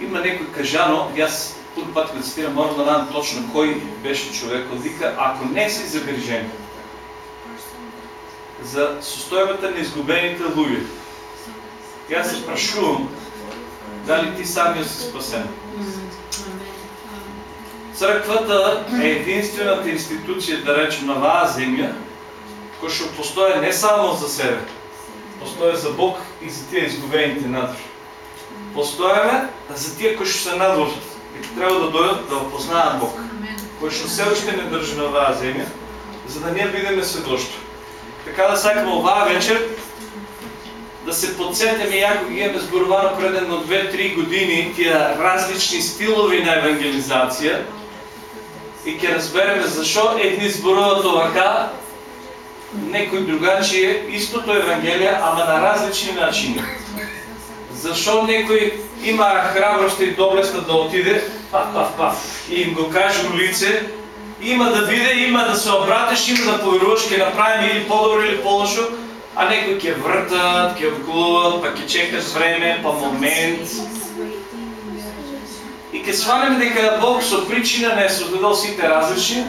има некој кажано, аз първи път да цитирам, морам да знам точно кой беше човек, вика, ако не си загрижен за состојбата на изгубените луѓе, аз се прашувам, дали ти самия си спасен. Църквата е единствената институция, да речем, на оваа земја, која ще постои не само за себе, постои за Бог и за тия изгубените надвор. Постояме за тия, кои ще се надвор и трябва да дойдат да опознаят Бог, кои ще все още не държи на оваа земя, за да ние бидеме сведоштво. Така да сакаме оваа вечер да се подсетиме, яко ги имаме сборувано преден от 2-3 години, тия различни стилови на евангелизация и ќе разбереме защо едни зборуват овака, некои другачи истото Евангелие, ама на различни начини. Защо некои има храброст и доблеста да отиде, паф, паф, паф, и им го каже в лице, има да виде, има да се обратиш, има да поверуваш, ќе направим или по-добро или по-лошо, а некои ќе вртат, ќе вклуват, па ќе чекаш време, па момент. И ќе сванеме дека Бог со причина не е создадал сите различни,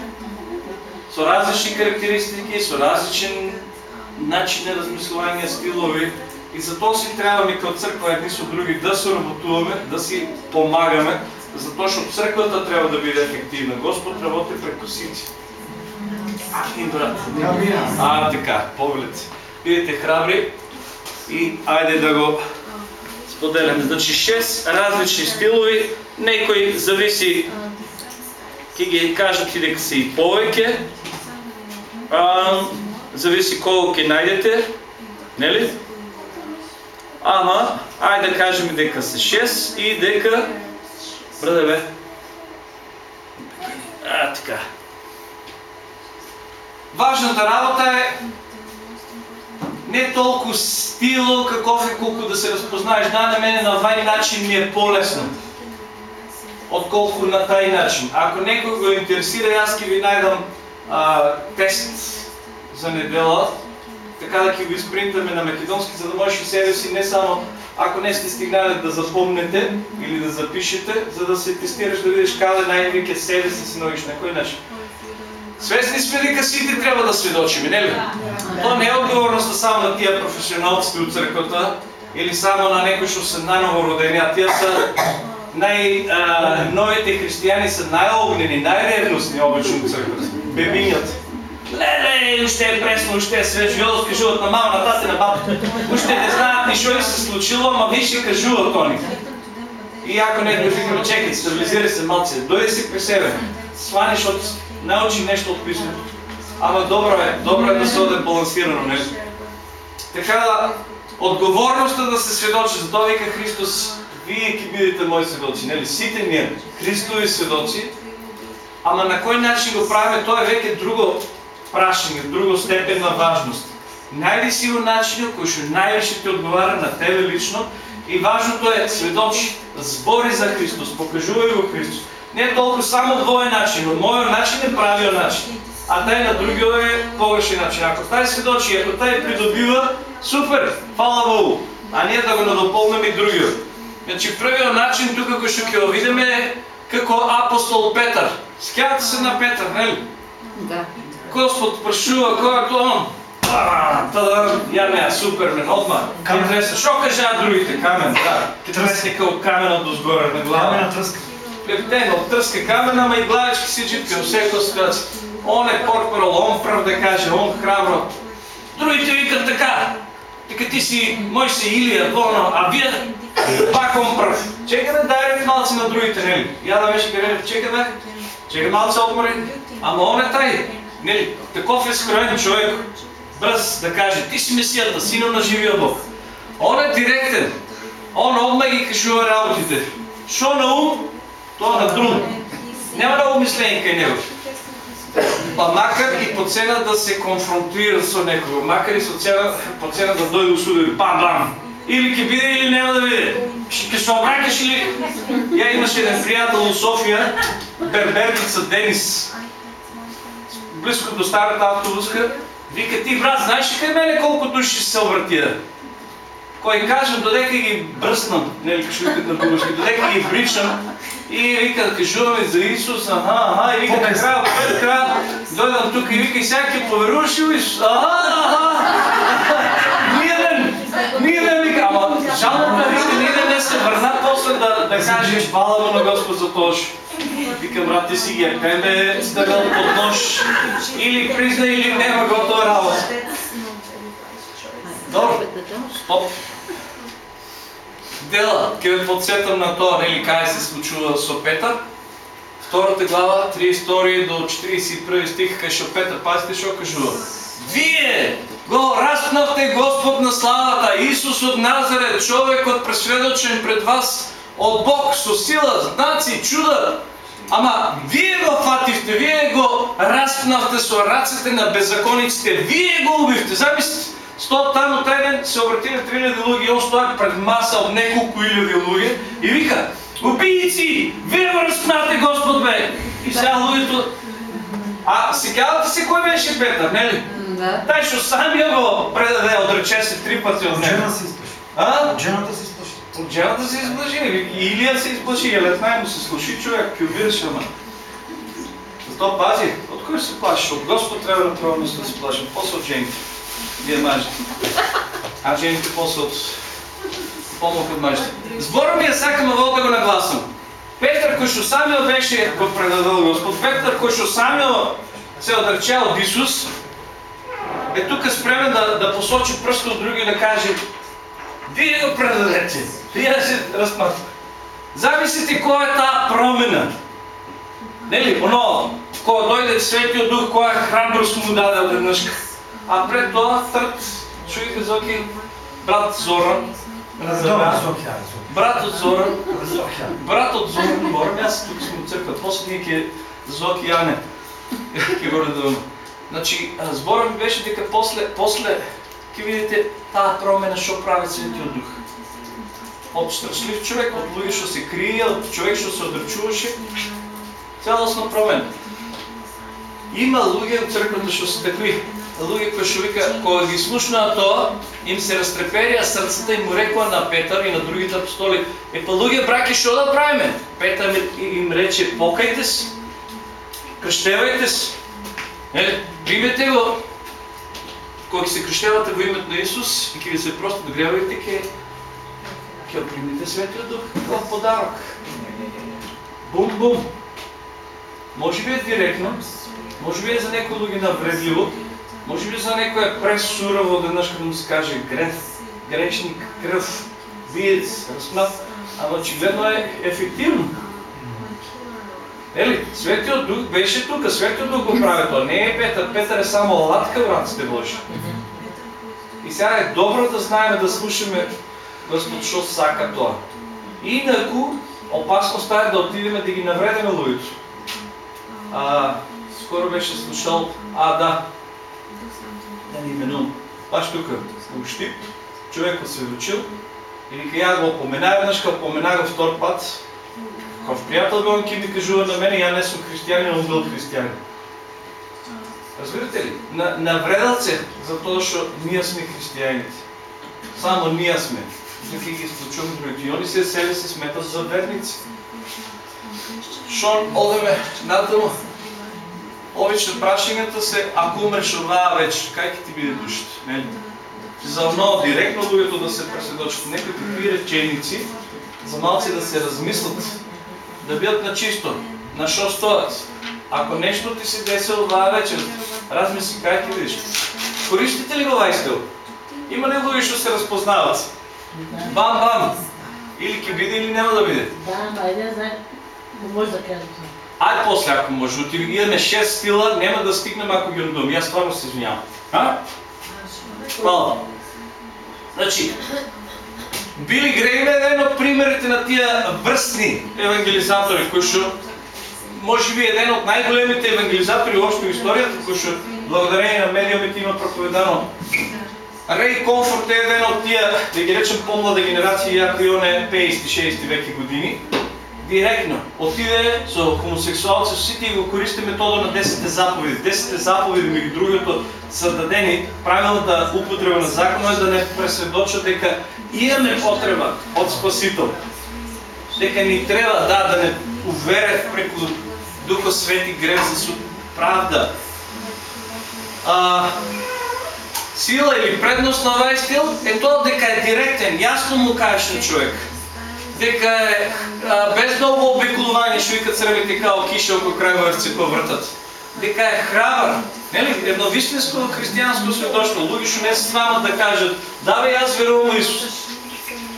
со различни характеристики, со различен начин на размислување, стилови. И затоа си трябваме като църква едни со други да се работуваме, да си помагаме, затоа што църквата трябва да биде ефективна. Господ работи преко сите. Амин, брат. А, така, повелите. Бидете храбри и айде да го споделяме. Значи 6 различни стилови, некои зависи ќе ги кажат и дека се и повеќе. зависи колко ќе најдете, нели? Ама, ајде да кажем дека се 6 и дека Браде бе. А, така. Важната работа е не толкова стило, каков е колко да се разпознаеш. Да, на мене на вай начин ми е по-лесно. Отколко на тай начин. Ако некой го интересира, аз ки ви найдам а, тест за недела, така да ги го изпринтаме на македонски, за да можеш и себе си не само ако не сте стигнали да запомнете или да запишете, за да се тестираш да видиш каде най-вик е себе си си ногиш на кой начин. Свестни сме дека сите трябва да сведочиме, не ли? То не е отговорността само на тия професионалците от църквата или само на некои, що са наново родени, а тия са най-новите християни са най-огнени, най-ревностни обично от църквата. Бебинята. Леле, още е пресно, още е свеж, йо кажуват на мама, на тата, на баба. Още не знаят нищо и се случило, ама виж кажуват они. И ако не, викаме, чекай, стабилизирай се малце, дойде си при себе, сваниш от, научи нещо от писмото. Ама добро е, добро е да се оде балансирано нещо. Така, отговорността да се сведочи, затова вика Христос, вие ки бидете мои сведоци, нели? Сите ние, Христови сведоци, ама на кой начин го правим, то е веќе друго прашање, друго степен на важност. Найди си го начин кој што највише ти одговара на тебе лично и важното е сведочи, збори за Христос, покажувај го Христос. Не е толкова само двоен начин, но мојот начин е правиот начин, а тај на другиот е погрешен начин. Ако тај сведочи, ако тај придобива, супер, фала Богу, а ние да го надополнеме и другиот. Значи првиот начин тука кој што ќе го видиме е како апостол Петар. Скјавате се на Петар, нели? Да. Господ прашува кој е он. Тада, ја не, супермен, одма. Кам треса, шо кажа другите? Камен, да. Ке тресне као каменот до сгоре на глава. Камена тръска. Лептено, тръска камена, ама и главички си джипка, всеко скац. Он е порпарол, он прав да каже, он храбро. Другите викат така. Така ти си, мой си Илия, воно, а вие пак он прав. Чекай да дай малци на другите, нели? Я да беше чекай да, чекай малци отмори. Ама он е тай. Нели, таков е скроен човек, без да каже, ти си Месията, сина на живия Бог. Он е директен. Он одма ги кажува работите. Шо на ум, то на друг. Няма много мисление кај него. Па макар и по цена да се конфронтира со некого, макар и по цена да дойде усуди, бам, бам, или ќе биде или нема да биде. Ќе се обракаш или... Ја имаше еден приятел у София, берберница Денис, близко до старата автобуска, вика ти брат, знаеш ли къде мене колко души се обратия? кој кажам додека ги брснам, нели што викат на български, додека ги бричам и вика кажуваме за Исус, аха, аха, и вика накрая пред края дојдам тука и вика и сега ќе поверуваш ли Исус? Аха, аха. Мирен, мирен вика, ама жалната вика ние не се върна после да, да кажеш хвала на Господ за тоа што Вика, брат, ти си ги е пембе ставил под нож. Или призна, или нема готова работа. Добро, стоп. Дела, ви подсетам на тоа, нели, кај се случува со Петар. Втората глава, 32 до 41 стих, кај шо Петар, пазите шо кажува. Вие го распнавте Господ на славата, Исус од Назарет, човекот пресведочен пред вас од Бог со сила, знаци, чуда, Ама вие го фативте, вие го распнавте со раците на беззакониците, вие го убивте. Замислите, Стоп там тај ден се обратиле 3000 луѓе и он стоја пред маса од неколку илјади луѓе и вика Убийци! Вие го разпнате Господ бе! И сега луѓето... А сеќавате се кој беше Петар, нели? Да. Тај што самија го предаде, отрече се три пати од него. Жена се изплаши. А? Жената изплаши. От жената се изблажи. Илия се изблажи. Елетнай му се слуши човек, убираш, ама. Зато пази, от кой се плашиш? От Господ трябва на това да се плашим. После от жените. Вие мажете. А жените после от помог от мажете. Збора ми е сакам да да го нагласам. Петър, самиот беше го предадал Господ, Петър, самиот се отрече од Исус, е тука спремен да, да посочи пръст от други и да каже Вие го предадете. Вие се разпмат. Замислите која е таа промена. Нели, оно, кога дојде Светиот Дух, која храброст му даде одеднашка. А пред тоа, трт, чуите Зоки, брат Зоран, брат од Зоран, брат од Зоран, говорим, аз тук сме от църква, после ние ке Зоки Яне, ке го редуваме. Значи, збора ми беше дека после, после, ке видите таа промена што прави Светиот Дух. Од страшлив човек, од луѓе што се крие, од човек што се одрачуваше, цялостна промена. Има луѓе од црквата што се такви, луѓе кои што вика, кога ги слушнаа тоа, им се растреперија срцата и му рекоа на Петар и на другите апостоли, е па луѓе браки што да правиме? Петар им рече, покајте се, крштевајте се, Нели, примете го, кога се крещевате во името на Исус и ќе ви се просто догревајте, ќе ќе примите Светиот Дух како подарок. Бум бум. Може би е директно, може би е за некои луѓе навредливо, може би за некој е пресурово веднаш кога му се каже греф, грешник, кръв, биец, разпнат, ама очигледно е ефективно. Ели, Светиот Дух беше тука, Светиот Дух го прави тоа. Не е Петър, Петър е само латка в раците Божи. И сега е добро да знаеме да слушаме Господ што сака тоа. Инаку, опасност е да отидеме да ги навредиме луѓето. А, скоро беше слушал, а да, да не именувам. Баш тука, у Штип, човек се учил и вика, ја го опомена веднъж, като опомена го втор пат, Ков приятел бил, ки ми кажува на мене, ја не сум християнин, он бил християнин. Разбирате ли? На, навредат се за тоа што ние сме християните. Само ние сме. Нека ги изключваме другите. И они се себе се сметат за верници. Шон, одеме натаму. Обично прашањата се, ако умреш оваа вечер, кај ќе ти биде душата? Нели? За оно директно луѓето да се преседочат некои такви реченици, за малци да се размислат, да бидат на чисто, на шо стоят. Ако нещо ти се деси оваа вечер, размисли кај ќе видиш. Користите ли го овај стил? Има ли луѓе што се разпознават? Бам, бам! Или ќе биде или нема да биде? Да, ама знае. Не може да кажем. Ајде после ако може, оти имаме 6 стила, нема да стигнем ако ги надум. Јас стварно се извинявам. А? Хвала. Значи, Били Грейм е еден од примерите на тия врсни евангелизатори, кои што може би еден од најголемите евангелизатори още в историјата, кои што благодарение на медиумите има проповедано. Рей Комфорт е еден од тия, да ги речем помлада генерација, иако и он е 50-60 веки години, директно отиде со хомосексуалци, сите и го користи метода на 10 заповеди. 10 заповеди меѓу другото са дадени правилната употреба на закона е да не пресведочат дека имаме потреба от Спасител. Дека ни треба да да не уверят преку Духа Свети грев за правда. А, сила или предност на овај стил е тоа дека е директен, јасно му кажеш на човек. Дека е а, без много обиколување, што викат црвите као киша око крајговерци повртат. Дека е храбар. Нели? Едно вистинско христијанско сведоштво. Луѓе што не се свамат да кажат, да бе, јас верувам Исус.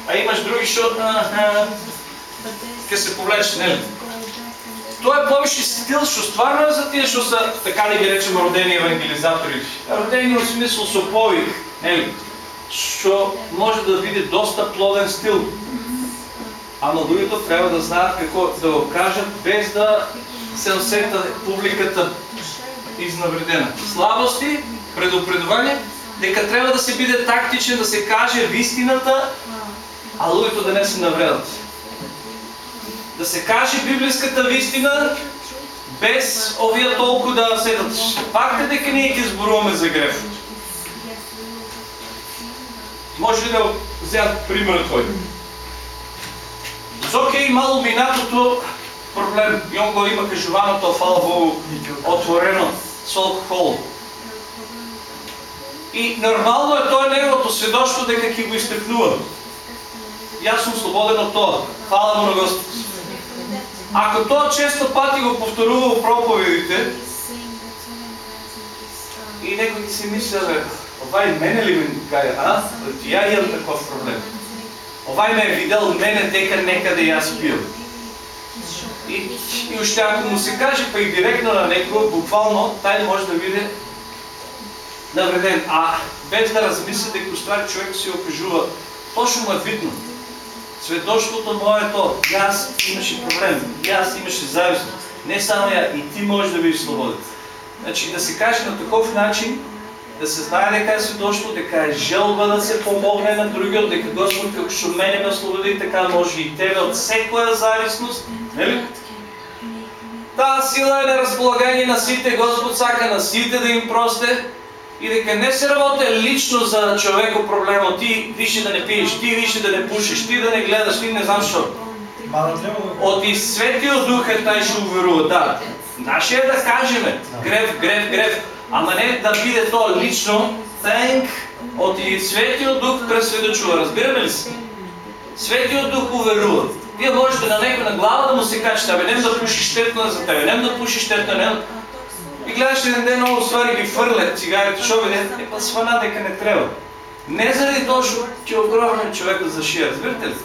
А имаш други што ќе се повлече, нели? Тоа е повише стил што стварно за тие што се така да ги речеме родени евангелизатори. Родени во смисол со повик, нели? Што може да биде доста плоден стил. Ама луѓето треба да знаат како да го кажат без да се осета публиката изнавредена. Слабости, предупредување, дека треба да се биде тактичен, да се каже вистината, а луѓето да не се навредат. Да се каже библиската вистина, без овие толку да седат. Факт е дека ние ќе зборуваме за греф. Може ли да вземат пример твой? Зоке и мало минатото проблем. И го има кажуваното, фала Богу, отворено с алкохол. И нормално е тоа неговото сведоштво дека ќе го изтекнува. Јас сум слободен од тоа. Фала му на Господ. Ако тоа често пати го повторува во проповедите, и некои си мислеле, овај мене ли ме каја, а? Ја имам таков проблем. Овај ме е видел мене дека некаде јас пил. И, и уште ако му се каже па и директно на некој, буквално, тај може да биде навреден. А без да размисли дека ствари човек си окажува, точно му е видно. Сведоштвото моето, јас имаше проблем, јас имаше зависност. Не само ја, и ти можеш да бидеш слободен. Значи да се каже на таков начин, да се знае дека е сведоштво, дека е желба да се помогне на другиот, дека Господ како што мене ме ослободи, така може и тебе од секоја зависност, нели? Таа сила е на располагање на сите, Господ сака на сите да им просте, и дека не се работи лично за човеко проблемот, ти више да не пиеш, ти више да не пушиш, ти да не гледаш, ти не знам што. Од и Светиот Дух е тај што уверува, да. Наше е да кажеме, грев, грев, грев, ама не да биде тоа лично, тенк, од и Светиот Дух пресведочува, разбираме ли се? Светиот Дух уверува. Вие можете на некој на глава да му се кажете, абе нем да пушиш штетно за тебе, нем да пушиш штетно, нем и гледаш еден ден много ствари ги фърлят цигарите, шо бе, е па свана дека не треба. Не заради тоа што ќе огромне човекот за шия, разбирате ли?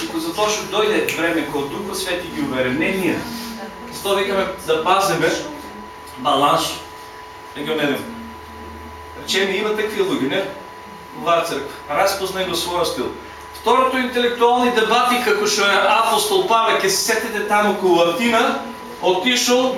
Туку за тоа што дојде време кога Духа Свети ги увере, не ние. Зато викаме да пазиме баланс, омедим. Речеме има такви луѓе, не? Оваа црква. Разпознай го својот стил. Второто интелектуални дебати, како што е апостол Павле, ќе се сетите таму околу Атина, отишол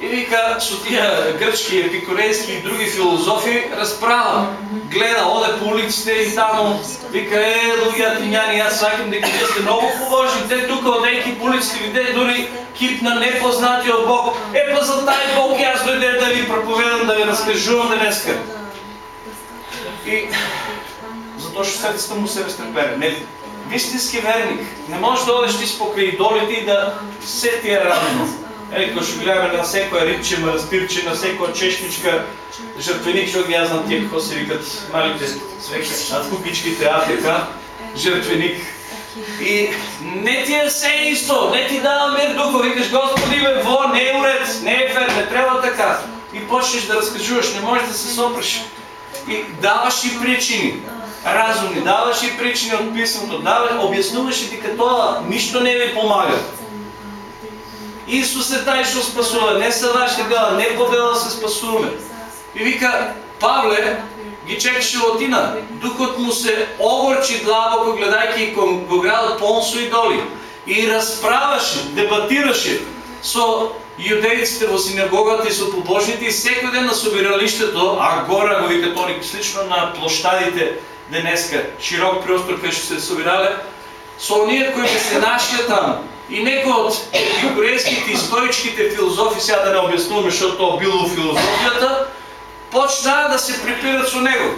и вика со тия грчки, епикурейски и други филозофи разправа. Гледа, оде по улиците и таму, вика, е, луѓе атињани, јас сакам дека вие сте многу положни, те тука одејки по улиците виде дури кип на непознатиот Бог. Е, па за тај Бог јас дојде да ви проповедам, да ви раскажувам денеска. И затоа што срцето му се разтрепере. Не, вистински верник не може да одеш ти покрај идолите и да се ти е радно. Кога ще гледаме на секоја рибче, манастирче, на секоја чешмичка, жртвеник, што ги аз знам тие какво се викат малите свеки, а кукичките, а така, жртвеник. И не ти е се исто, не ти дава мир духа, викаш Господи бе, во, не е уред, не е фер, не трябва така. И почнеш да разкажуваш, не можеш да се сопреш. И даваш и причини, разумни, даваш и причини от писмото, даваш, обяснуваш и дека тоа ништо не ви помага. Исус е тај што спасува, не са вашите дела, не по дела се спасуваме. И вика, Павле ги чекаше во Тина. Духот му се огорчи длабоко гледајќи кон го градот полн со идоли. И расправаше, дебатираше со јудејците во синагогата и со побожните и секој ден на собиралиштето, а гора го вика тони слично на площадите денеска, широк простор кај што се собирале, со оние кои се нашија таму. И некои од епикурейските и стоичките филозофи, сега да не обяснуваме, защото тоа било филозофията, почнаа да се припират со него.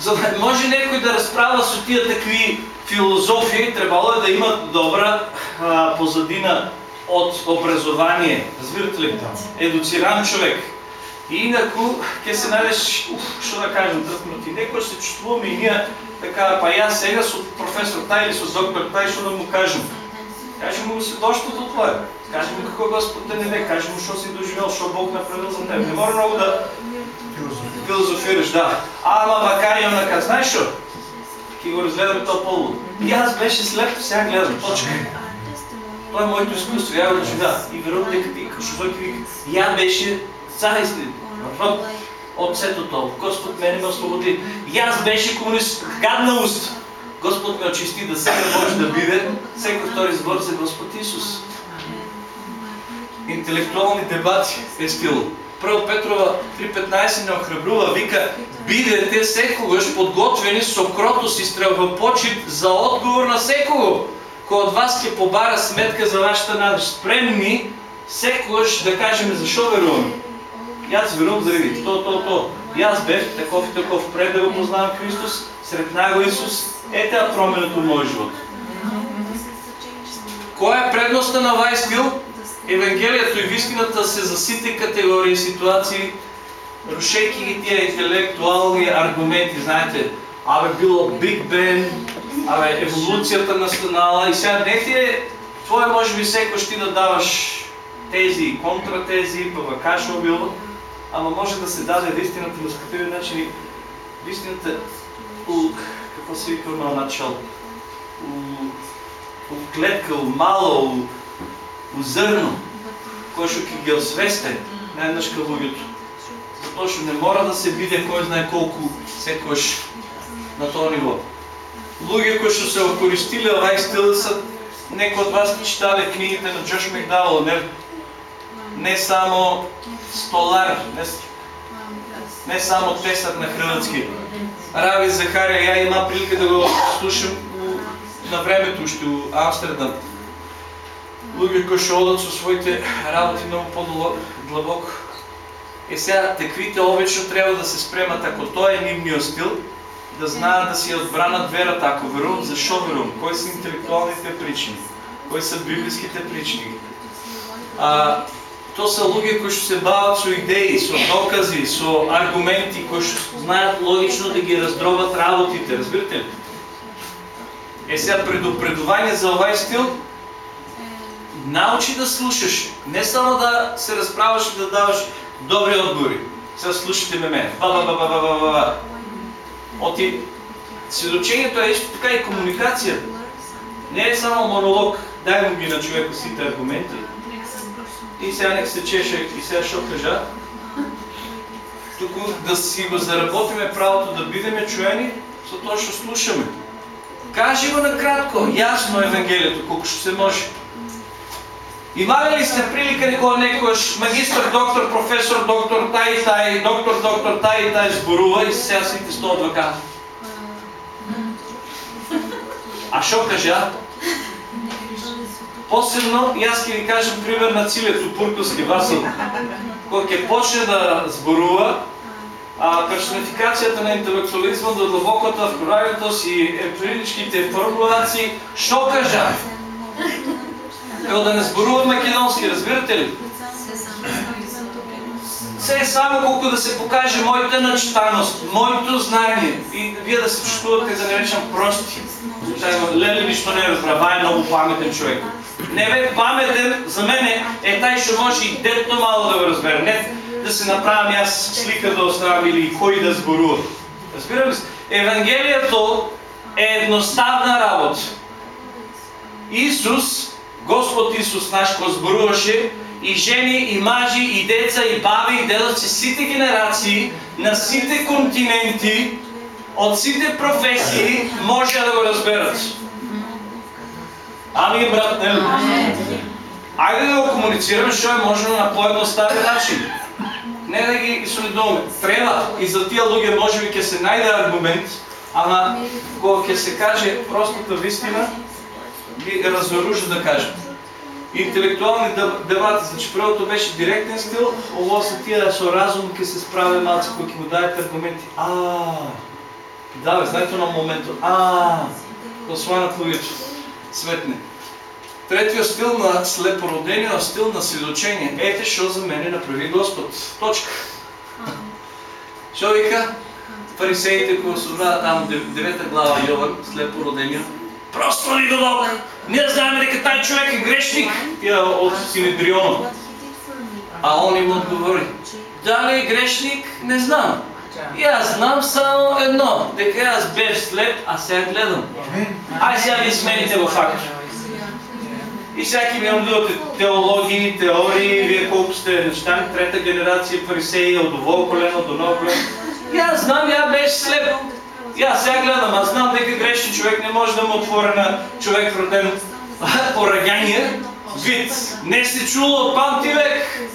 За да може някой да разправя с тия такви филозофии, трябвало е да има добра а, позадина от образование. Разбирате ли? Едуциран човек. И инако, ке се најдеш, што да кажем, тръпнати. Некој се чувствуваме и ние така, па ја сега со професор тај или со доктор тај, што да му кажем? Кажем му до това. Кажем му какво Господ не даде, кажем му що си доживел, що Бог направил за теб. Не мора много да философираш, да. Ама макар и онака, знаеш що? Ки го разгледаме то по И аз беше след, сега гледам, точка. Това е моето изкуство, я го живя. И верувам дека ти, вика, я беше заистин, роб от сетото. Господ мене ме освободи. И аз беше комунист, гадна уст. Господ ме очисти да сега може да биде всеки втори збор за Господ Исус. Интелектуални дебати е стил. Прво Петрова 3.15 не охрабрува, вика Бидете секогаш подготвени со кротост и стрелбопочит за отговор на секого, кој од вас ќе побара сметка за вашата надеж. Спремни секогаш да кажеме защо веруваме. И аз верувам заради то, то, то. И аз бех таков и таков пред да го познавам Христос, сред него Исус. Е променето в моя живот. Коя е предността на вай стил? Евангелието и вистината се за сите категории ситуации, рушейки ги тия интелектуални аргументи, знаете, абе било Биг Бен, абе еволюцията настанала и сега не ти е, твое може би всеко ще да даваш тези и контратези, па вакашо било, ама може да се даде истината на скъпиви начини. Истината, у, какво се вика на начало, у, у клетка, у мало, у, у зърно, кой ще ги освесте, луѓето. Затоа што не мора да се биде кой знае колку секојаш на тоа ниво. Луѓе кои што се окористиле овај стил са некои од вас читале книгите на Джош Мекдавал, не, не само столар, не, не само тесар на хрватски. Рави Захария, ја има прилика да го слушам на времето уште у Амстердам. Луѓе кои што одат со своите работи многу по-длабоко. Е сега, таквите обично трябва да се спремат, ако тоа е нивниот стил, да знаат да си отбранат верата, ако верувам, защо верувам, кои са интелектуалните причини, кои са библиските причини. А, то са луѓе кои што се бават со идеи, со докази, со аргументи, кои што знаят логично да ги раздробат работите, разбирате ли? Е сега предупредување за овај стил, научи да слушаш, не само да се разправаш и да даваш добри отговори. Сега слушайте ме мен. Ба, ба, ба, ба, ба, ба, ба. Оти, сведочението е иsto така и комуникация. Не е само монолог, дай му ги на човека сите аргументи. И сега нека се чеше и сега ще кажа. Тук да си заработиме правото да бидеме чуени, за то ще слушаме. Кажи го накратко, ясно Евангелието, колко ще се може. Имали ли сте прилика никога некојаш магистър, доктор, професор, доктор, тај и доктор, доктор, тај и тај и сега сите сто адвокат? А шо кажа? Посебно, и аз ќе ви кажем пример на Цилият Тупурковски Васил, кој ќе почне да зборува, а, персонификацията на интелектуализма до дълбоката вкоравитост и емпирическите формулации, шо кажа? Kao да не зборуват македонски, разбирате ли? Все е само колко да се покаже моята начитаност, моето знание и вие да се чувствувате, да наречам прости. Леле нищо не разбра, е много паметен човек. Не бе паметен, за мен е тай ще може и детно мало да го разбере. Не да се направям аз слика да оставам или кой да зборува. Разбира ли се? Евангелието е едноставна работа. Исус Господ Исус наш кој зборуваше и жени, и мажи, и деца, и баби, и дедовци, сите генерации, на сите континенти, от сите професии, може да го разберат. Ами, брат, не ли? Айде да го комуницираме, що е можено на по-едноставен начин. Не да ги солидуваме. Треба и за тия луѓе може би ќе се најде аргумент, ама кога ќе се каже простата вистина, ги разоружа да кажем. Интелектуални дебати, значи първото беше директен стил, ово са тия со разум ке се справя малци, кои му дадат аргументи. А, Да, бе, знаете на момента. А, посланът луѓето. Светне. Третиот стил на слепородениот стил на сведочење. Ете што за мене направи Господ. Точка. Што вика? Фарисеите кои собраат таму девета глава Јован, слепородениот. Просто ни го Ние знаеме дека тај човек е грешник, ја од Синедрионот. А он им одговори, дали е грешник, не знам. И аз знам само едно, дека аз бев слеп, а сега гледам. Ай сега ви смените го факт. И всяки ми отдувате теологии, теории, вие колко сте неща, трета генерация фарисеи, от ово колено до ново колено. И аз знам, я беше слеп. И аз сега гледам, аз знам дека грешен човек не може да му отвори на човек роден по раѓање, вид. Не сте чуло от памти век.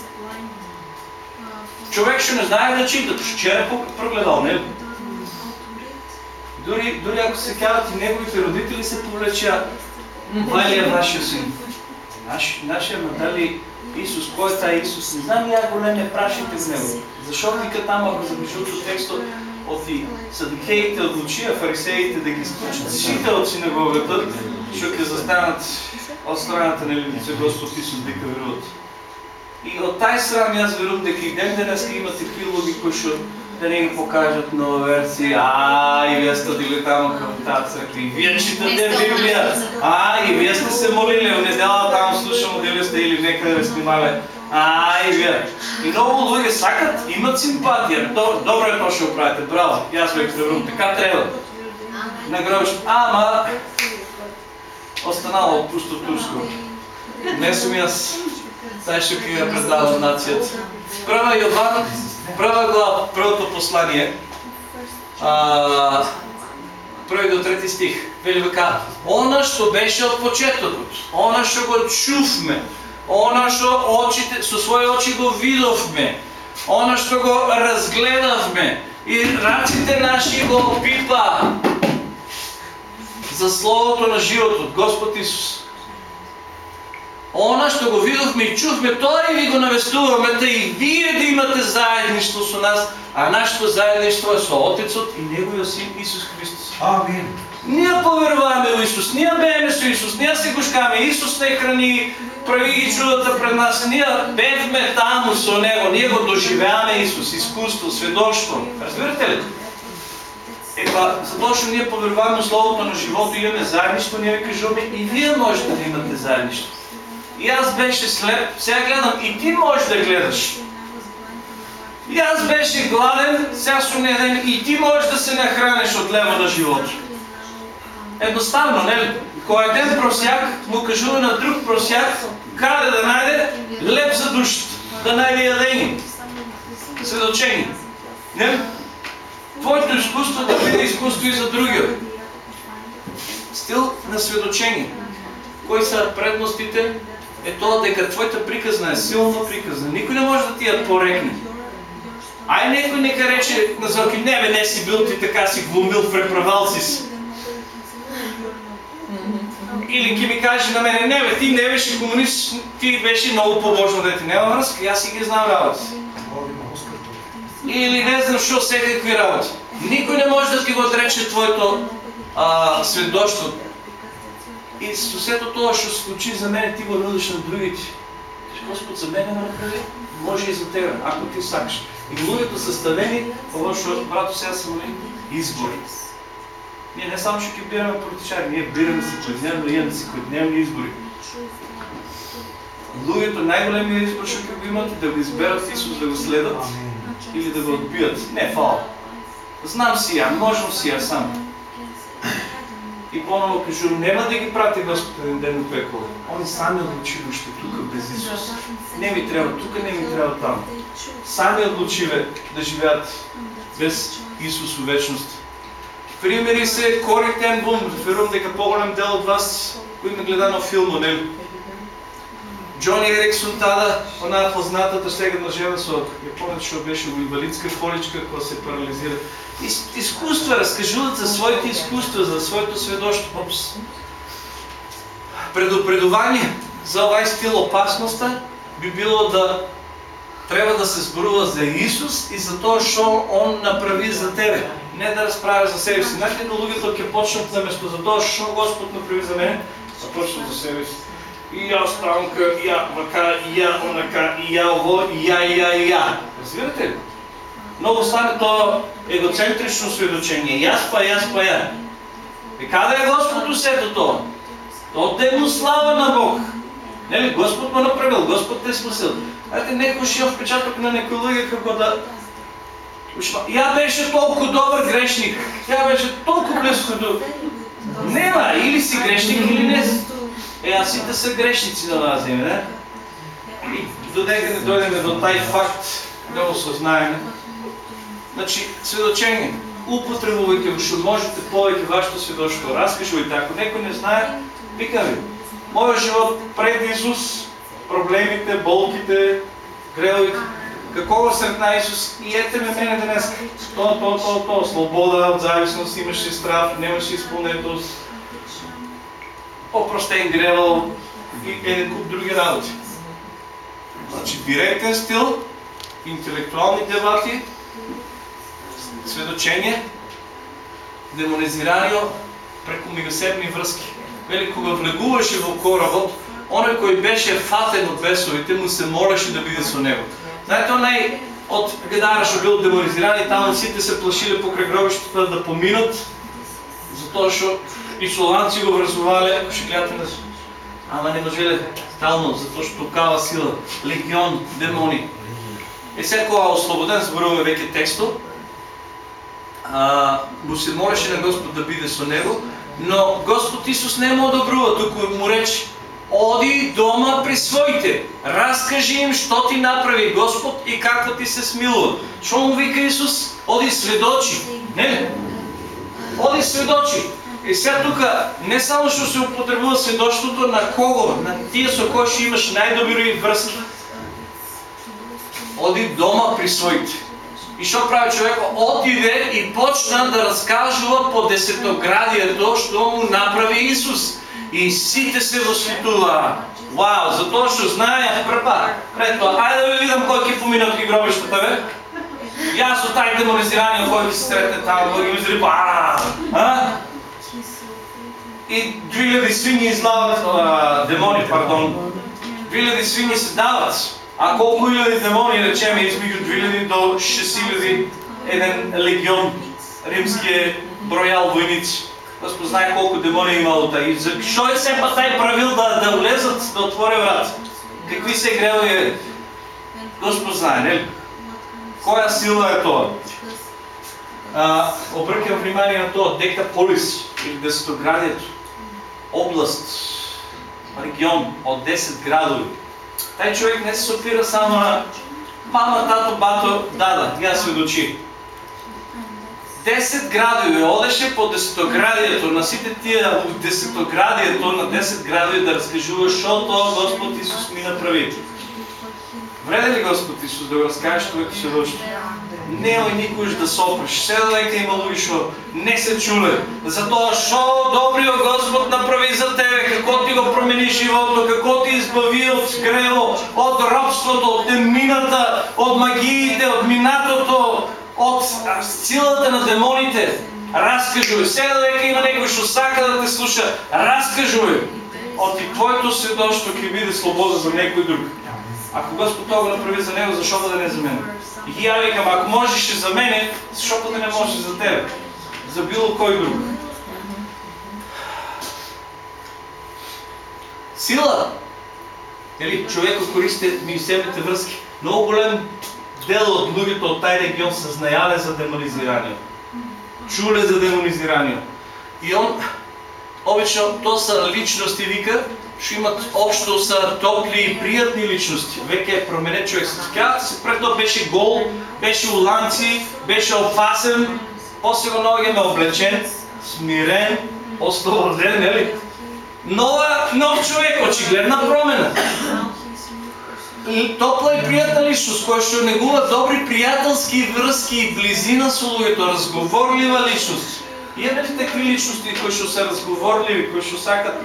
Човек ще не знае да чита, вчера прогледал него. Дори, дори ако се казват и неговите родители се повлечат, това ли е вашия син? Наш, нашия дали Исус, кой е тази Исус? Не знам я големе прашите в него. Защо вика там, ако запишут текстот, от и садикеите от лучия, фарисеите да ги изключат сите от синагогата, ще ги застанат от страната на лице Господ Исус веруват. И от тази страна аз верувам дека и ден денес има такви луги, кои ще да не ги покажат нова версия. А, и вие сте дили там към тази църква. И вие читате Библия. А, и вие сте се молили в неделя там слушам дали сте или некъде снимали. А, и вие. И много луги сакат, имат симпатия. Добре е то ще оправите, браво. И аз ви верувам, така трябва. Нагръваш, ама останало пусто турско. Не съм аз. Taj ще я предава нацията. Прва Йован, прва глава, първото послание, а, први до трети стих. Вели века, она що беше от почетокот, она що го чувме, она що очите, со своји очи го видовме, она що го разгледавме и раците наши го пипа за Словото на животот, Господ Исус. Она што го видовме и чувме, тоа и ви го навестуваме, та и вие да имате заедништво со нас, а нашето заедништво е со Отецот и Неговиот Син Исус Христос. Амин. Ние поверуваме во Исус, ние бееме со Исус, ние се гушкаме, Исус не храни, прави ги чудата пред нас, ние бевме таму со Него, ние го доживяваме Исус, изкуство, сведоштво. Разбирате ли? Епа, затоа што ние поверуваме Словото на живото, имаме заедништво, ние кажуваме и вие можете да имате заедништво. И аз беше слеп, сега гледам и ти можеш да гледаш. И аз беше гладен, сега сум ден и ти можеш да се нахраниш от лева на живота. Едноставно, не ли? Кой един просяк му кажува на друг просяк, каде да найде леп за душата, да найде ядени, сведочени. Не? Твоето изкуство да бъде изкуство и за другия. Стил на сведочение. Кои са предностите? Е тоа дека твоята приказна е силно приказна. Никой не може да ти я порекне. Ай некој нека рече на Зоки, не бе, не си бил ти така си глумил, преправал си си. Или ки ми каже на мене, не бе, ти не беше комунист, ти беше много по-божно дете. Няма връзка, аз си ги знам работи. Или не знам що всекакви работи. Никой не може да ти го отрече твоето а, сведоштво. И со сето тоа што се случи за мене, ти го нудиш на другите. Господ за мене направи, може и за тебе, ако ти сакаш. И луѓето са ставени, што брато сега се моли, избори. Ние не само ще ги бираме политичари, ние бираме си којдневно, имаме си којдневни избори. Луѓето најголемиот избор што го имат да го изберат Исус да го следат или да го одбият. Не, фала. Знам си ја, можам си ја сам. И поново кажу, нема да ги прати Господ един ден от пекове. Они сами отлучили още тук без Исус. Не ми трябва тук, не ми трябва там. Сами отлучиве да живеят без Исус в вечност. Примери се Кори Тенбун, реферувам дека по-голям дел от вас, кои ме гледано филма, нели? Джони Ериксон тада, она познатата на жена со, ја помнят што беше во инвалидска количка, која се парализира. Из, изкуства, разкажуват за своите изкуства, за своето сведоштво. Предупредование за овај стил опасността би било да трябва да се зборува за Исус и за тоа што Он направи за тебе. не да разправя за себе си. Знаете, луѓето ќе почнат наместо за тоа што Господ направи за мене, да почнат за себе си. И ја станка, и ја вака, и ја онака, и ја ово, и ја, и ја, и ја. Разбирате ли? Много стане тоа егоцентрично сведочење. Јас па, јас па ја. И каде е Господ усето тоа? Тоа е му слава на Бог. Нели, Господ му направил, Господ те спасил. Знаете, некој ще имам впечаток на некој луѓе како да Я беше толкова добър грешник. Тя беше толкова близко до... Нема, или си грешник, или не. Е, аз сите са грешници на тази земя? И додека не дойдем до taj факт, да осъзнаем. Значи, сведочение. Употребувайте го, ще можете повече вашето свидетелство. Разкажете, ако някой не знае, вика ви. Моя живот пред Исус, проблемите, болките, грелите, какво сред на Исус и ете ме мене днес. То, то, то, то, свобода от зависност, имаше страх, нямаше изпълнетост, опростен гревал и един куп други работи. Значи директен стил, интелектуални дебати, сведочение, демонизирание преко мигасебни връзки. Вели, кога влегуваше в корабът, оне кой беше фатен от бесовите, му се молеше да биде со него. Знаете, онaj от Гадара ще бил демонизиран и там сите се плашили покрай гробищата да поминат, затоа што и соланци го вразували, ако ще гледате на Ама не можеле стално, затоа што тукава сила, легион, демони. И сега кога ослободен, зборуваме веќе текстот, а, му се молеше на Господ да биде со него, но Господ Исус не му одобрува, тук му рече, Оди дома при своите. Разкажи им, що ти направи Господ и какво ти се смилува. Що му вика Исус? Оди сведочи. Не? Оди сведочи. И сега тук не само ще се употребува сведочството на кого, на тия со кой ще имаш най-добри връзки. Оди дома при своите. И що прави човек? Отиде и почна да разкажува по десетоградието, що му направи Исус. И сите се възхитува. Вау, затоа што знае препа. Ето, ајде да ви видам кој ќе помина од гробиштата, бе. Јас со тај демонизирање кој ќе се сретне таму, кој ги изри а? а? И 2000 свињи излават, демони, пардон. 2000 свињи се дават. А колку илјади демони, речеме, измеѓу 2000 до 6000 еден легион римски е бројал војници. Господ знае колко демони е имало та. И защо е все пак taj правил да, да влезат, да отворя врат? Какви се грели е? Господ знае, не Коя сила е това? А, обръкам внимание на това. Декта полис или десетоградието. Област, регион от 10 градови. Тай човек не се опира само на мама, тато, бато, дада, тя сведочи. 10 градови, одеше по десетоградието, на сите тия десетоградието на 10 градови да разкажува, що то Господ Исус ми направи. Вреде ли Господ Исус да го разкажеш човек се дошли? Немoj никош да сопреш, все дека има луѓе што не се чуле. Затоа што добрио Господ направи за тебе, како ти го промени живото, како ти избави од грево, од робството, од темнината, од магиите, од минатото, от силата на демоните. Разкажуй. Сега дека има некој што сака да те слуша. Разкажуй. От и твоето свидетелство ќе биде слобода за некој друг. Ако Господ това го направи за него, защо да не за мен? И я викам, ако можеш за мене, защо да не можеш за тебе? За било кой друг. Сила! Или човека користи мисемните връзки. Много голям дел от луѓето от тај регион се знаяле за демонизирание. Чуле за демонизирание. И он, обично, то са личности, вика, што имат общо са топли и приятни личности. Веќе е променет човек. Сега се пред тоа беше гол, беше уланци, беше опасен, после го ме облечен, смирен, ослободен, нели? Нова, нов човек, очигледна промена и топла и приятна личност, која што негува добри приятелски връзки и близина со луѓето, разговорлива личност. Имаме ли такви личности кои што се разговорливи, кои што сакат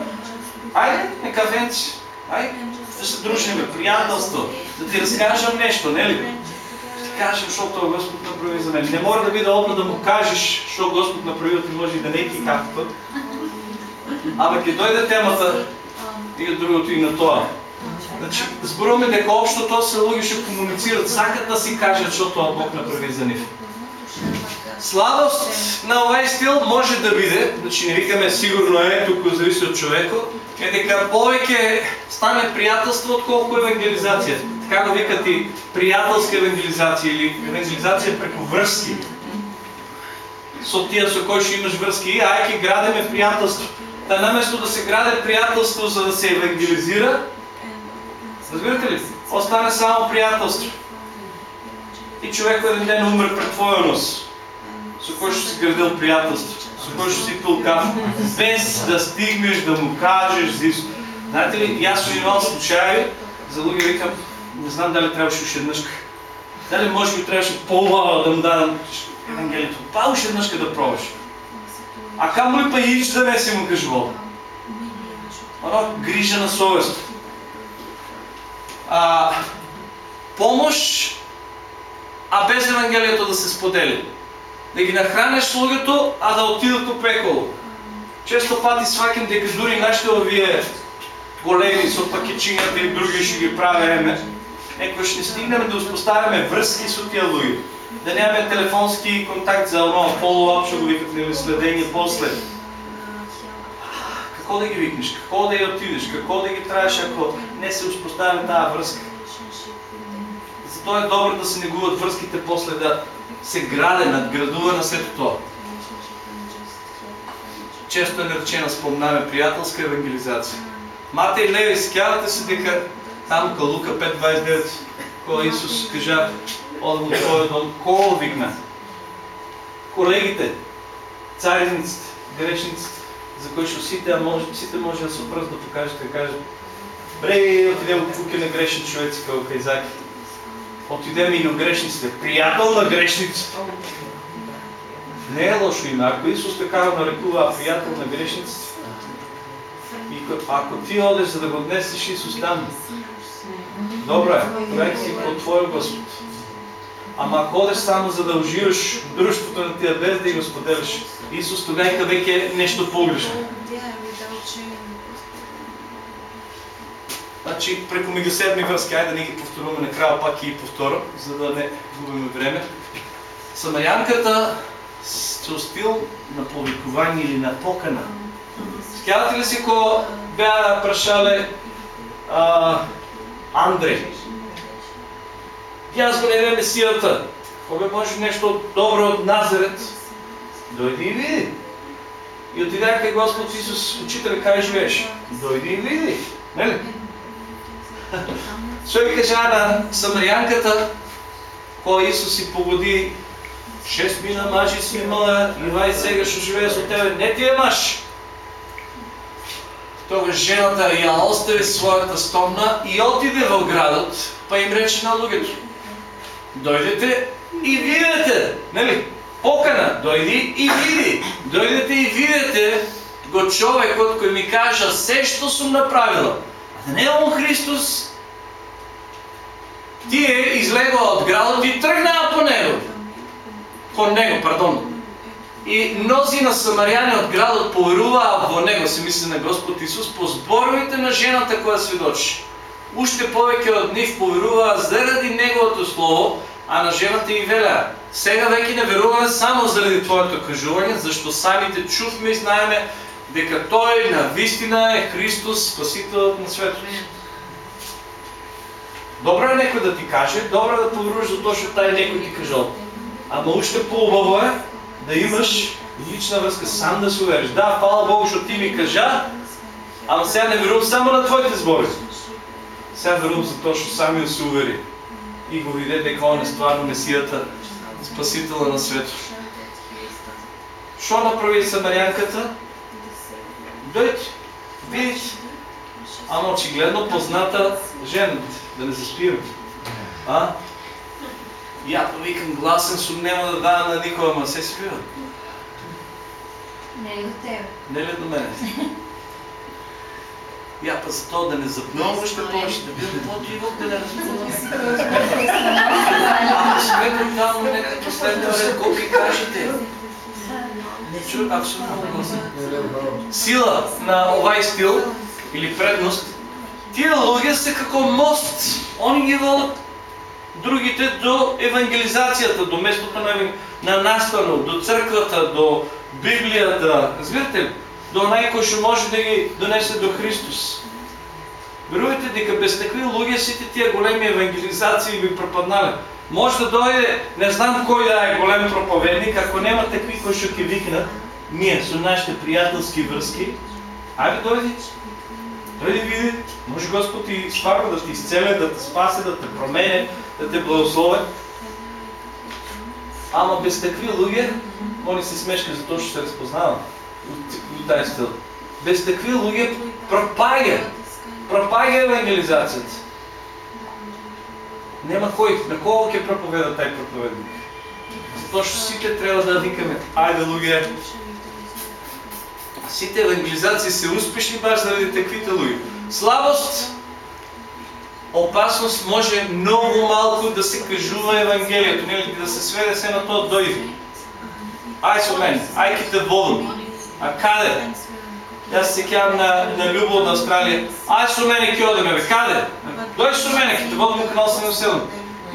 Ајде, нека венци, ајде да се дружиме, приятелство, да ти разкажам нешто, нели? кажем, защото Господ направи за мен. Не може да биде одно да му кажеш, що Господ направи, ти може и да не ти както. Ама ќе дојде темата и от другото и на тоа. Значи, зборуваме дека общо тоа се луѓе што комуницират, сакат да си кажат што тоа Бог направи за нив. Слабост на овај стил може да биде, значи не викаме сигурно е, туку зависи од човекот, е дека повеќе стане пријателство отколку евангелизација. Така го викат и пријателска евангелизација или евангелизација преку врски. Со тие со кои што имаш врски, и ај ќе градиме пријателство. Та наместо да се граде пријателство за да се евангелизира, разбирате ли? Остане само пријателство. И човек еден ден умре пред твоя нос со кој што си градил пријателство, што си пил кафе, без да стигнеш да му кажеш за Исус. Знаете ли, јас сум имал случаи, за луѓе викам, не знам дали трябваше уште еднашка. Дали може би трябваше по-убаво да му дадам Евангелието. Па уште еднашка да пробаш. А камо ли па ич да не си му кажувал? Оно, грижа на совест. А, помощ, а без Евангелието да се сподели да ги нахранеш слугето, а да отидат по пеколо. Често пати свакам дека дури нашите овие големи со пакетчињата и други ще ги правиме, некој ще стигнем да успоставяме връзки со тия луѓе. Да нямаме телефонски контакт за оно follow-up, што го викат или следење после. Како да ги викнеш, како да ја отидеш, како да ги траеш ако не се успостави таа връзка. Затоа е добро да се негуват връзките после да се граде, надградува на след тоа. Често е наречена, спомнаме, приятелска евангелизација. Мата и Леви, скјавате се дека таму ка Лука 5.29, кога Исус кажа, одам од твојот дом, кого викна? Колегите, царизниците, грешниците, за кои што сите, може, сите може да се прст да покажете, да кажат, бре, отидем куке на грешни човеци, како Кајзаки отидеме и на грешниците. Приятел на грешниците. Не е лошо име. Ако Исус така нарекува приятел на грешниците, и ако ти одеш за да го отнесеш Исус там, добро е, проект си по Твоя Господ. Ама ако одеш само за да уживаш дружеството на тия без да го споделяш, Исус тогава веќе е нещо погрешно. Значи, преко мегаседми връзки, айде да не ги повторуваме накрая пак и повторя, за да не губим време. Самарянката се стил на повикование или на покана. Скядате ли си ко бяха прашале а, Андрей? Аз го не ве Месията. Кога може нещо добро от Назарет? Дойди и види. И отидаха Господ Исус, учителя, къде живееш? Дойди и види. Нели? Той кажа на самарянката, кога Исус си погоди 6 мина мажи си имала, Ивай сега ще живее со тебе, не ти е маж. Тогаш жената ја остави своята стомна и отиде в градот, па им рече на луѓето. Дойдете и видете, нели? Покана, дойди и види. Дойдете и видете го човекот кој ми кажа се што сум направила. Не е он Христос, тие излегоа од градот и тргнаа по него. Кон него, пардон. И мнози на самарјани од градот поверуваа во него, се мисли на Господ Исус, по зборовите на жената која сведочи. Уште повеќе од нив поверуваа заради неговото слово, а на жената и велеа. Сега веќе не веруваме само заради твоето кажување, зашто самите чувме и знаеме дека тој на вистина е Христос, спасителот на светот. Добро е некој да ти каже, добро е да поверуваш за што тај некој ти кажал. Ама уште по-убаво е да имаш лична връзка, сам да се увериш. Да, фала Богу, што ти ми кажа, ама сега не верувам само на твоите збори. Сега верувам за тоа што сами се увери и го виде дека он е стварно Месијата, Спасителя на светот. Што направи Самарянката? Дойте, видите. Ама очигледно позната жена, да не заспивам. А? И ако викам гласен сум, нема да дава на никога, ама се спива. Не е до тебе. Не ли до мене? Я па за тоа да не запнувам още повече, да бидам по-тивок, да не разбувам. А свето там, не последно колко кажете. Чу, абсолютно Сила на овај стил или предност, тия луѓе се како мост. Они ги водат другите до евангелизацията, до местото на, на настано, до църквата, до Библията. Разбирате? До най-кој што може да ги донесе до Христос. Верувате дека без такви луѓе сите тия големи евангелизации би пропаднале. Може да дойде, не знам кой да е голем проповедник, ако нема такви кои ще ги викнат, ние со нашите приятелски връзки, айде дойди. Дойди види, може Господ ти сварва да ти изцеля, да те спасе, да те промене, да те благослови. Ама без такви луѓе, они се смешка за тоа што се разпознава от, от тази стил. Без такви луѓе пропаѓа, пропаѓа евангелизацията. Нема кој, на кого ќе проповеда тај проповедник. Што сите треба да викаме, ајде луѓе, сите евангелизации се успешни баш заради таквите луѓе. Слабост, опасност може много малко да се кажува Евангелието, нели да се сведе се на тоа дојди. Ај со мене, ај ки те водам. А каде? Јас се кјам на, на Любо од Австралија. Ај со мене ќе одеме, бе, каде? Дојди со мене, ќе те водам канал 77.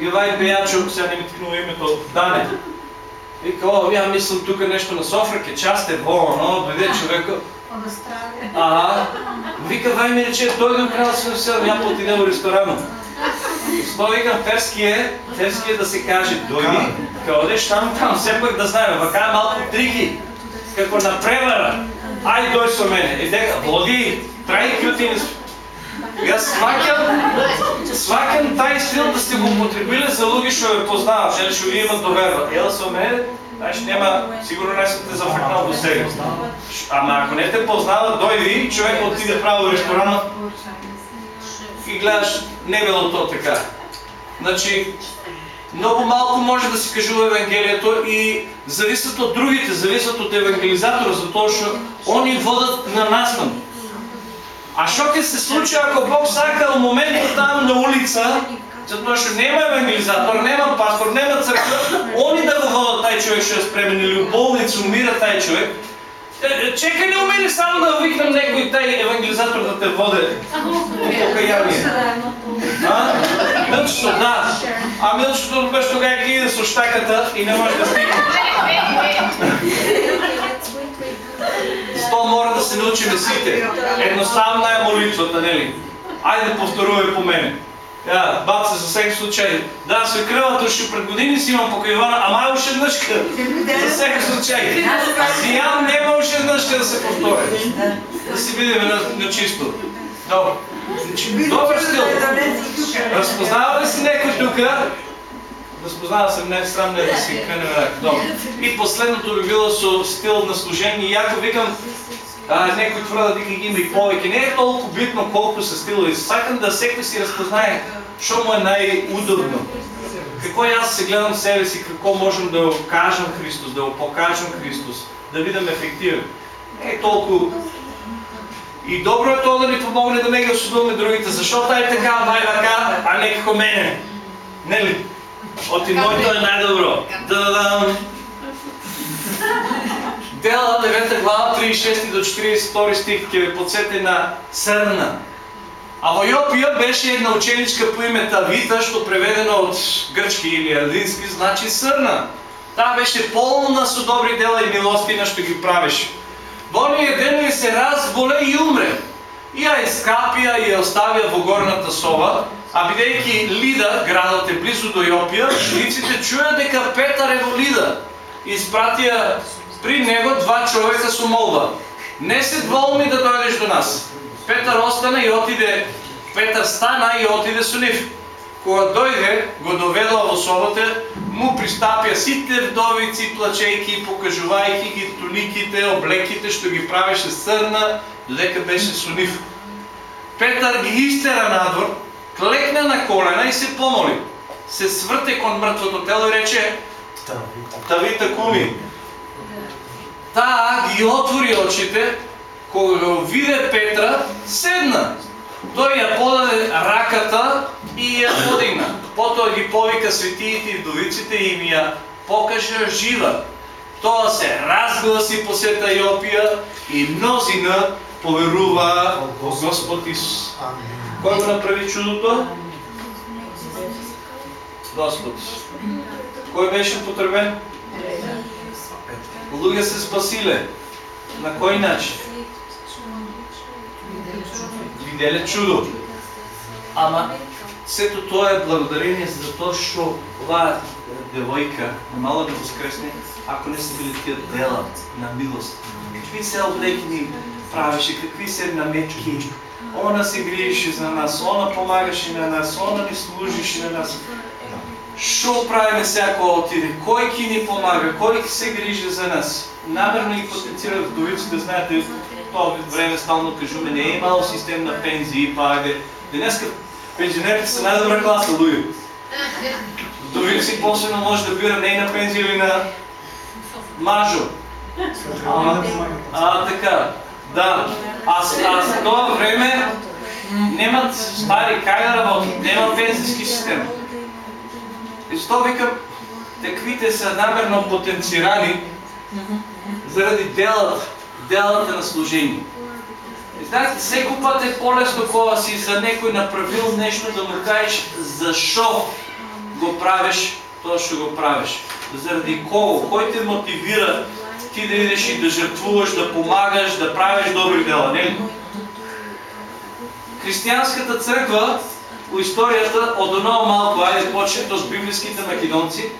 И овај бејачо, сега не ми тикнува името, Дане. Вика, о, ја мислам тука нешто на Софра, ке часте, во, но, беде човека. Од Австралија. Ага. Вика, вај ми рече, дојдем канал 77, ја потидем во ресторан. Што викам, ферски е, ферски е да се каже, дојди, кај одеш там, там, сепак да знаеме, вака е малку трики, како на превара. Ај дој со мене. И дека, води, трај кјутин. Јас сваќам, сваќам тај стил да сте го употребиле за луѓе што ве познаваш, или што ви имат доверба. Ела со мене, знаеш, нема, сигурно не сум те зафркнал до сега. Ама ако не те познава, дојди, човек отиде право во ресторанот и гледаш, не било то така. Значи, много малко може да се кажува Евангелието и зависят от другите, зависят от евангелизатора, затоа што они водат на настан. А што ќе се случи ако Бог сака моментот там на улица, затоа што нема евангелизатор, нема пастор, нема црква, они да го водат тај човек што е спремен или у болница умира тај човек, Е, е, Чекай не умири само да викнем некој тај евангелизатор да те воде по покаяние. А? Милчето, да. А Милчето беше тогава ќе иде со штаката и не може да стигне. Тоа мора да се научиме сите. Едноставна е молитвата, нели? Ајде повторувај по мене. Ja, бабце, за всеки случай. Да, свекръвата ще пред години си имам покрай Ивана, ама още еднъжка. За всеки случай. Сиян няма още еднъжка да се повтори. Да си видим на, на чисто. Добре. Добър стил. Разпознава ли си някой тук? Разпознава се, не срам не да си рак. Добре. И последното би било со стил на служение. И ако викам, а, некои твърдат дека ги има и повеќе. Не е толкова битно колко са стилови. Сакам да всеки си разпознае що му е най-удобно. Какво и аз се гледам себе си, какво можем да кажем Христос, да го покажем Христос, да видим ефективен. Не е толкова и добро е то да ни помогне да не ги осудуваме другите, защото е така, вай вака, а не како мене. Не ли? Оти моето е най-добро. Да-да-дам. Дела 9 глава 36 до 42 стих ќе ве подсети на Сърна. А во Јопија беше една ученичка по име Тавита, што преведено од грчки или латински значи срна. Таа беше полна со добри дела и милостина што ги правеше. Во оние дени се разболе и умре. И ја искапија и ја оставија во горната соба, а бидејќи Лида, градот е близу до Јопија, жриците чуја дека Петар е во Лида. Испратија при него два човека со молба. Не се дволми да дојдеш до нас. Петар остана и отиде, Петар стана и отиде со нив. Кога дојде, го доведоа во собата, му пристапија сите вдовици, плачејки, покажувајќи ги туниките, облеките што ги правеше срна, додека беше со нив. Петар ги истера надвор, клекна на колена и се помоли. Се сврте кон мртвото тело и рече, Тавита куми, Таа ги отвори очите, кога го виде Петра, седна. Той ја подаде раката и ја подигна. Потоа ги повика светиите и вдовиците и ми ја покажа жива. Тоа се разгласи по сета Јопија и мнозина поверуваа во Господ Исус. Кој го направи чудото? Господ. Кој беше потребен? Луѓе се спасиле. На кој начин? Виделе чудо. Ама сето тоа е благодарение за тоа што оваа девојка мало да воскресне, ако не се били тия дела на милост. Какви се облекни правеше, какви се намечки. Она се гриеше за нас, она помагаше на нас, она ни служише на нас. Што правиме сега отиде? Кој ќе ни помага? Кој ќе се грижи за нас? Намерно ги потенцират вдовиците, знаете, тоа време стално кажуваме, не е имало систем на пензии, па ајде. Денеска пензионерите се најдобра класа, луѓе. Вдовици посебно може да бира не на пензија или на мажо. А, а така, да. А, а за тоа време немат стари кај да работат, нема систем. И што викам, таквите са намерно потенцирани заради делата, делата на служение. Знаете, секој пат е полесно кога си за некој направил нещо да му кажеш защо го правиш тоа што го правиш. Заради кого? Кој те мотивира ти да идеш и да жертвуваш, да помагаш, да правиш добри дела, не? Християнската църква по историјата од оноа малко, ајде почнето с библиските македонци,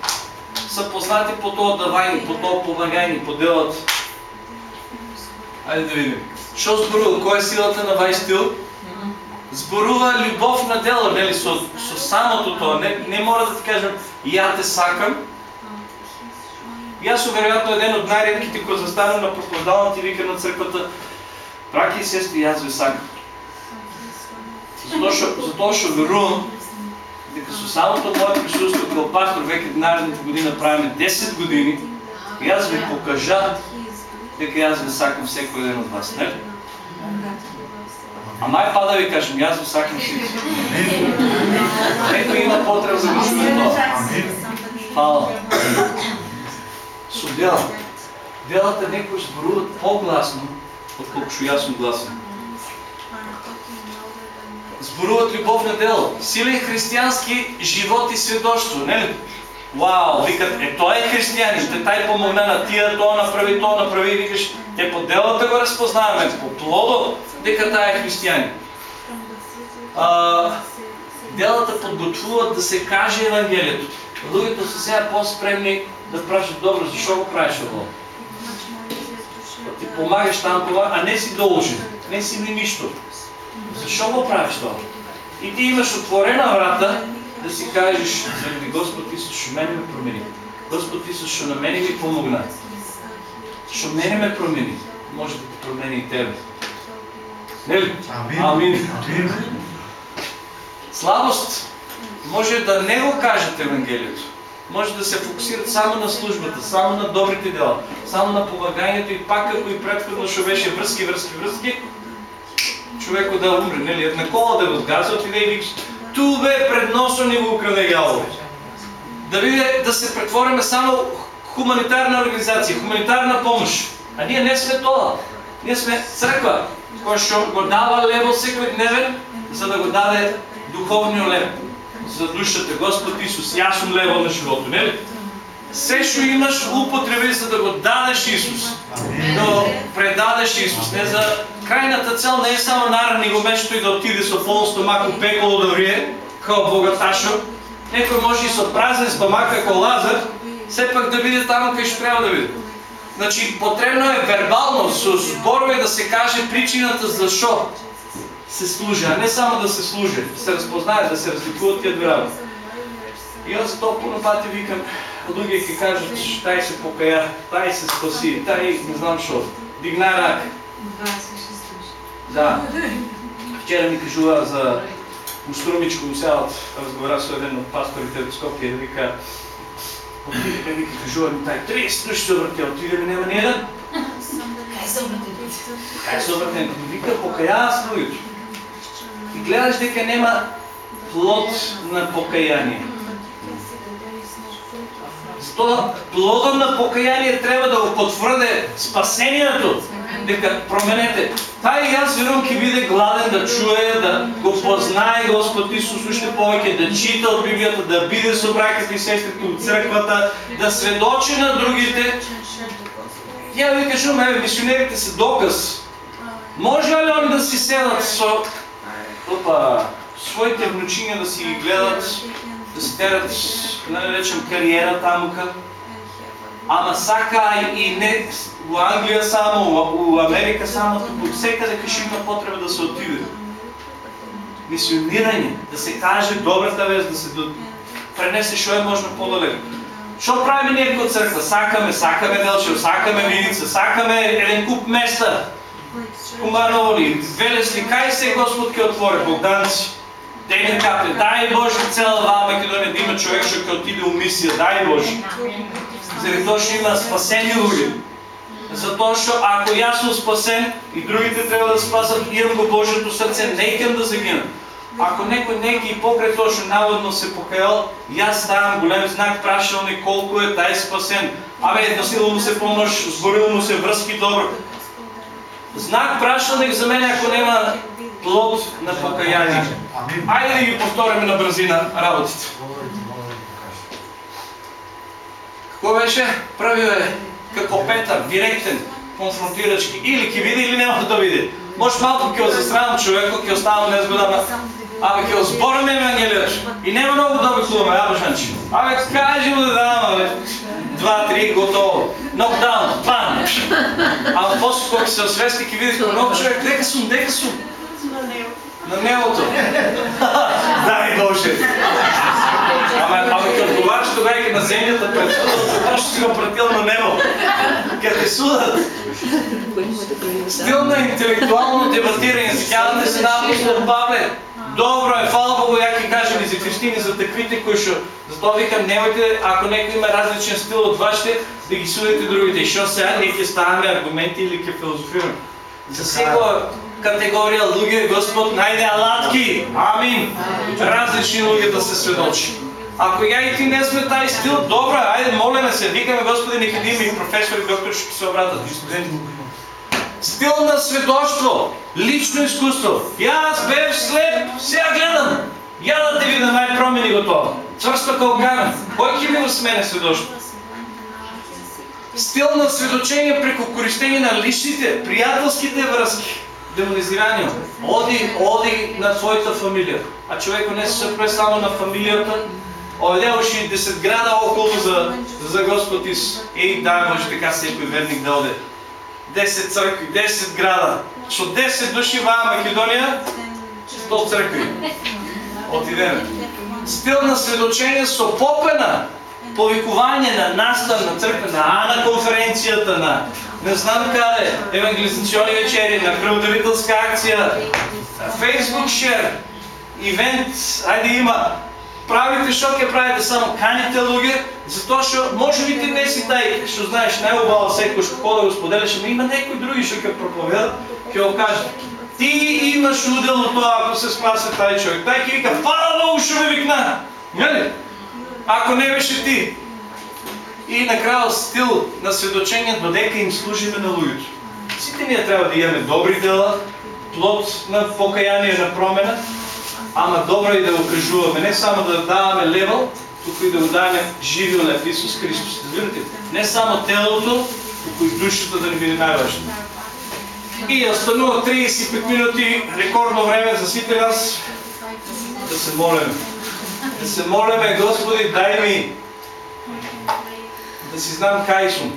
са познати по тоа давајни, по тоа помагајни, по делот. Ајде да видим. Што зборува? Која е силата на вај стил? Зборува любов на дело, нели, со, со самото тоа. Не, не мора да ти кажам, ја те сакам. Јас сум веројатно еден од најредките кои застанам на проповедалната вика на црквата. Браки и сестри, јас ве сакам. Затоа што, затоа што верувам дека со самото мое присуство како пастор веќе наредната година правиме 10 години, јас ви покажа дека јас ве сакам секој ден од вас, нели? А мај па да ви кажем, јас ве сакам сите. Некој има потреба за чуе тоа. Фала. Со дела. Делата некои зборуват погласно, отколку што јас сум гласен зборуват любовно дело, силен християнски живот и сведоштво, нели? Вау, викат, е той е християнин, те тај помогна на тия, тоа направи, тоа направи, викаш, те по делото го разпознаваме, по плодо, дека таа е християнин. А, делата подготвуват да се каже Евангелието. Луѓето се сега по-спремни да прашат, добро, защо го правиш? Да ти помагаш там това, а не си должен, не си ни нищо. Защо го правиш това? И ти имаш отворена врата да си кажеш, заради Господ Исус, що мене ме промени. Господ Исус, що на мене ми помогна. Що мене ме промени. Може да те промени и тебе. Нели? Амин. Амин. Амин. Слабост може да не го кажат Евангелието. Може да се фокусират само на службата, само на добрите дела, само на помагањето и пак како и предходно што беше връзки, връзки, връзки, човеко да умре, нели? Една кола да го сгаза, отиде и викаш, ту бе пред носа ни го украде јавол. Да биде да се претвориме само хуманитарна организација, хуманитарна помощ. А ние не сме тоа. Ние сме црква, која што го дава лево секој дневен, за да го даде духовниот лев за душата. Господ Исус, сум лево на живото, нели? Се што имаш употреби за да го дадеш Исус. Го предадеш Исус. Не за крајната цел не е само нарани го мешто и да отиде со полн стомак у пеколо да врие, као богаташо. Некој може и со празен стомак како Лазар, сепак да биде таму кај што треба да биде. Значи, потребно е вербално, со зборови да се каже причината зашо се служи, а не само да се служи, се разпознае, да се разликуват тия две работи. И аз толкова пати викам, луѓе ќе кажат, тај се покая, тај се спаси, тај не знам што, дигна рак. Да. Вчера ми кажува за Уструмичко усяват, разговара со еден од пасторите од Скопје, вика, отидеме, вика, кажува ми тај, 30 души се обратија, отидеме, нема ни еден. Кај се обратите? Кај се обратен? Вика, се луѓето. И гледаш дека нема плод на покаяние. Затоа плодот на покаяние треба да го потврде спасението, дека променете. Тај и јас верувам ќе биде гладен да чуе, да го познае Господ Исус уште повеќе, да чита од Библијата, да биде со браќата и сестрите у црквата, да сведочи на другите. Ја ви кажувам, еве, мисионерите се доказ. Може ли они да си седат со опа, своите внучиња да си ги гледат, да си терат, не речем, кариера тамука, ама сака и не у Англија само, у, Америка само, туку секаде кај има потреба да се отиде. Мисионирање, да се каже добрата вест, да се до... пренесе што е можно подалеку. Што правиме ние како црква? Сакаме, сакаме Делчев, сакаме Виница, сакаме еден куп места. Куманови, Велесли, кај се Господ ќе отвори? Богданци. Денен капе, дай Боже цела ваа Македонија да има човек што ќе отиде у мисија, дай Боже. Заради тоа што има спасени луѓе. Затоа што ако јас сум спасен и другите треба да спасат, имам го Божјото срце, не искам да загинам. Ако некој неки покрај тоа што наводно се покајал, јас ставам голем знак прашални колку е тај спасен. Абе, носило му се помош, зборило му се врски добро. Знак прашалник за мене ако нема плод на покаяние. Ајде да ги повториме на брзина работите. Какво беше? Правил е како Петър, директен, конфронтирачки. Или ќе види или нема да види. Може малко ќе го засрамам човеко, ќе оставам незгодама. Абе ќе го збориме Евангелието. И нема много да обикуваме, абе жанчи. Абе кажи му да дам, абе. Два, три, готово. Нокдаун, пам. Ама после кога ќе се освести, ќе види много човек, дека сум, дека сум. На небото. Дай Боже. Ама, ама ќе одговараш тогава и на земјата пред затоа што си го пратил на небо. Ке те судат. Стил на интелектуално дебатирање, сеќавате се на апостол Павле. Добро е, фала Богу, ја ќе кажем и за Христини, за таквите кои што затоа викам немојте ако некој има различен стил од вашите да ги судите другите. И што сега ние ќе ставаме аргументи или ќе филозофираме. За секоја категорија луѓе Господ најде алатки. Амин. Различни луѓе да се сведочи. Ако ја и ти не сме тај стил, добро, ајде молеме се, викаме Господи, има и професори, доктори што се обратат и студенти. Стил на сведоштво, лично изкуство. Јас бев слеп, сега гледам. Ја да те видам, ај промени го тоа. Цврсто као камен. Кој ќе ми го смене сведоштво? Стил на сведочење преку користење на личните, пријателските врски. Демонизирање. Оди, оди на својата фамилија. А човекот не се спре само на фамилијата, Овде уши 10 града околу за, за Господ Исус. Еј, да, може така секој верник да оде. 10 цркви, 10 града. Со 10 души ваа Македонија, 100 цркви. Отидеме. Стил на сведочење со попена, повикување на настав на црква, на Ана конференцијата, на не знам каде, евангелизациони вечери, на кръводарителска акција, Facebook шер, ивент, ајде има. Правите што ќе правите само каните луѓе, затоа што може би ти не си тај што знаеш најубаво секој што хода го споделяш, ама има некои други што ќе проповедат, ќе го кажат. Ти имаш удел од тоа ако се спасе тај човек. Тај ќе вика, фала Богу што ме викна. Нели? Ако не беше ти. И накрая стил на сведочење додека им служиме на луѓето. Сите ние треба да имаме добри дела, плод на покаяние, на промена, ама добро и да го кажуваме, не само да даваме левел, туку и да го даваме живиот Исус Христос. Разбирате? Не само телото, туку и душата да ни биде најважно. И останува 35 минути, рекордно време за сите нас да се молиме. Да се молиме, Господи, дай ми да си знам кај сум,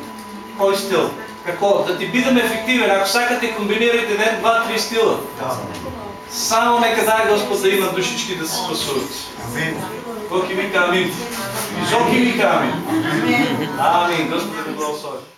кој стил, како, да ти бидам ефективен, ако сакате комбинирайте ден, два, три стила. Само нека дай Господ да има душички да се спасуват. Амин. Кој ќе вика амин? Зо ќе вика амин? Амин. Господ да го благослови.